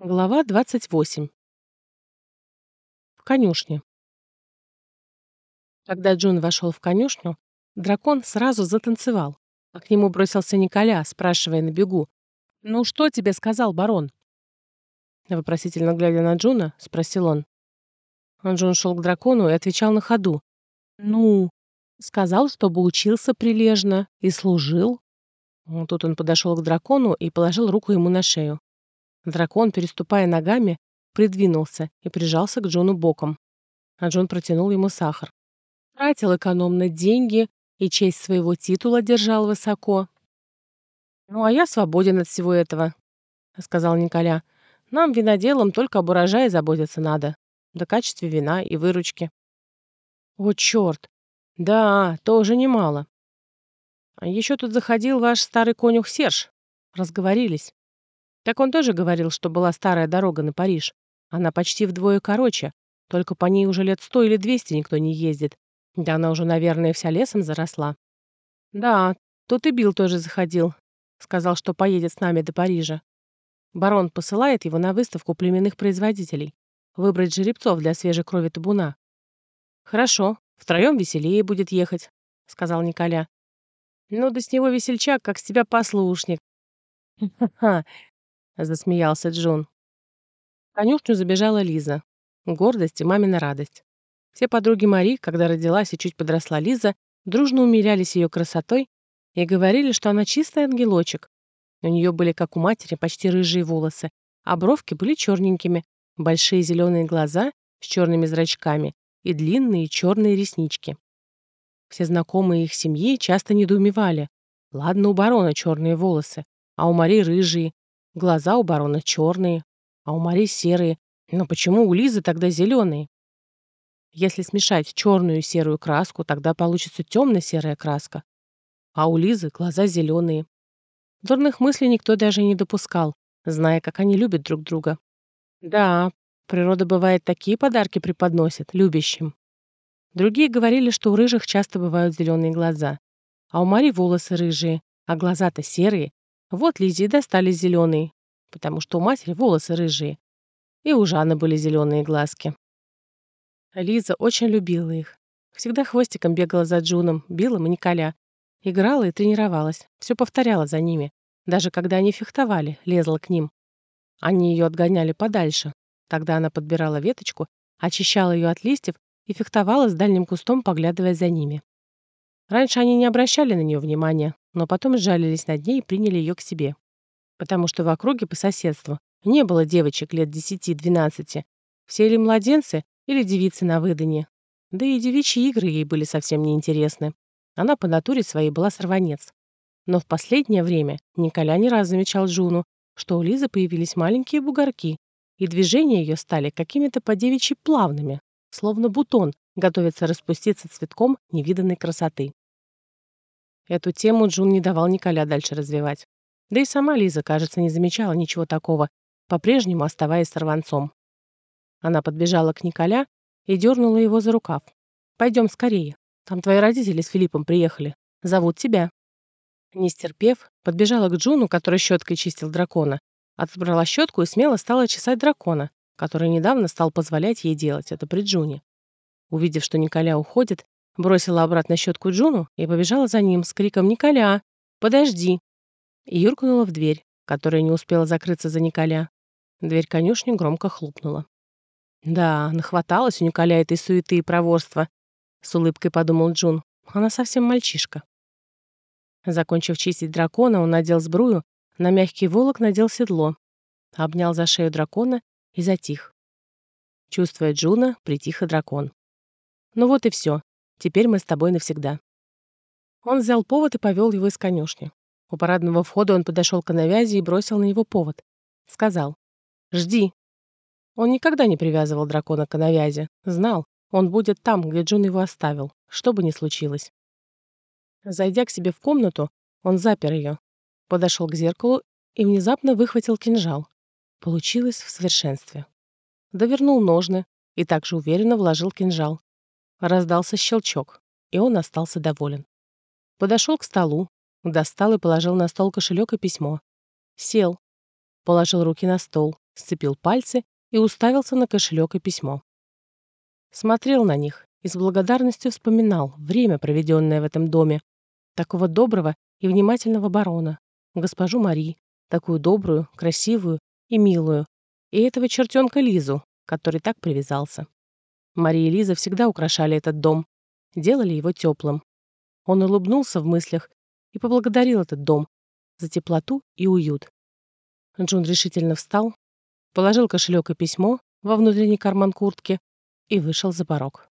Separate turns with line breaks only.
Глава 28. В конюшне. Когда Джун вошел в конюшню, дракон сразу затанцевал, а к нему бросился Николя, спрашивая на бегу. «Ну что тебе сказал барон?» Вопросительно глядя на Джуна, спросил он. Джун шел к дракону и отвечал на ходу. «Ну, сказал, чтобы учился прилежно и служил». Тут он подошел к дракону и положил руку ему на шею. Дракон, переступая ногами, придвинулся и прижался к Джону боком. А Джон протянул ему сахар. Тратил экономно деньги и честь своего титула держал высоко. «Ну, а я свободен от всего этого», — сказал Николя. «Нам, виноделам, только об урожае заботиться надо. До качестве вина и выручки». «О, черт! Да, тоже немало. А еще тут заходил ваш старый конюх Серж. Разговорились. Так он тоже говорил, что была старая дорога на Париж. Она почти вдвое короче, только по ней уже лет сто или двести никто не ездит. Да она уже, наверное, вся лесом заросла. Да, тут и Билл тоже заходил. Сказал, что поедет с нами до Парижа. Барон посылает его на выставку племенных производителей. Выбрать жеребцов для свежей крови табуна. Хорошо, втроем веселее будет ехать, сказал Николя. Ну да с него весельчак, как с тебя послушник. Ха-ха, засмеялся Джон. В конюшню забежала Лиза. Гордость и мамина радость. Все подруги Мари, когда родилась и чуть подросла Лиза, дружно умилялись ее красотой и говорили, что она чистый ангелочек. У нее были, как у матери, почти рыжие волосы, а бровки были черненькими, большие зеленые глаза с черными зрачками и длинные черные реснички. Все знакомые их семьи часто недоумевали. Ладно, у барона черные волосы, а у Мари рыжие, Глаза у барона черные, а у Мари серые. Но почему у Лизы тогда зеленые? Если смешать черную и серую краску, тогда получится темно-серая краска. А у Лизы глаза зеленые. Дурных мыслей никто даже не допускал, зная, как они любят друг друга. Да, природа бывает такие подарки преподносит любящим. Другие говорили, что у рыжих часто бывают зеленые глаза. А у Мари волосы рыжие, а глаза-то серые, вот Лизе и достались зеленые, потому что у матери волосы рыжие. И у Жанны были зеленые глазки. Лиза очень любила их. Всегда хвостиком бегала за Джуном, Биллом и Николя. Играла и тренировалась, все повторяла за ними. Даже когда они фехтовали, лезла к ним. Они ее отгоняли подальше. Тогда она подбирала веточку, очищала ее от листьев и фехтовала с дальним кустом, поглядывая за ними. Раньше они не обращали на нее внимания, но потом сжалились над ней и приняли ее к себе. Потому что в округе по соседству не было девочек лет 10-12. Все или младенцы, или девицы на выданье. Да и девичьи игры ей были совсем неинтересны. Она по натуре своей была сорванец. Но в последнее время Николя не раз замечал Джуну, что у Лизы появились маленькие бугорки, и движения ее стали какими-то по девичьи плавными, словно бутон, готовится распуститься цветком невиданной красоты. Эту тему Джун не давал Николя дальше развивать. Да и сама Лиза, кажется, не замечала ничего такого, по-прежнему оставаясь сорванцом. Она подбежала к Николя и дернула его за рукав. «Пойдем скорее. Там твои родители с Филиппом приехали. Зовут тебя». Не стерпев, подбежала к Джуну, который щеткой чистил дракона, отбрала щетку и смело стала чесать дракона, который недавно стал позволять ей делать это при Джуне. Увидев, что Николя уходит, Бросила обратно щетку Джуну и побежала за ним с криком «Николя! Подожди!» И юркнула в дверь, которая не успела закрыться за Николя. Дверь конюшни громко хлопнула. «Да, нахваталась у Николя этой суеты и проворства», — с улыбкой подумал Джун. «Она совсем мальчишка». Закончив чистить дракона, он надел сбрую, на мягкий войлок надел седло, обнял за шею дракона и затих. Чувствуя Джуна, притих и дракон. Ну вот и все. Теперь мы с тобой навсегда». Он взял повод и повел его из конюшни. У парадного входа он подошел к навязи и бросил на него повод. Сказал «Жди». Он никогда не привязывал дракона к навязи. Знал, он будет там, где Джун его оставил, что бы ни случилось. Зайдя к себе в комнату, он запер ее, подошел к зеркалу и внезапно выхватил кинжал. Получилось в совершенстве. Довернул ножны и также уверенно вложил кинжал. Раздался щелчок, и он остался доволен. Подошел к столу, достал и положил на стол кошелек и письмо. Сел, положил руки на стол, сцепил пальцы и уставился на кошелек и письмо. Смотрел на них и с благодарностью вспоминал время, проведенное в этом доме, такого доброго и внимательного барона, госпожу Мари, такую добрую, красивую и милую, и этого чертенка Лизу, который так привязался. Мария и Лиза всегда украшали этот дом, делали его теплым. Он улыбнулся в мыслях и поблагодарил этот дом за теплоту и уют. Джун решительно встал, положил кошелек и письмо во внутренний карман куртки и вышел за порог.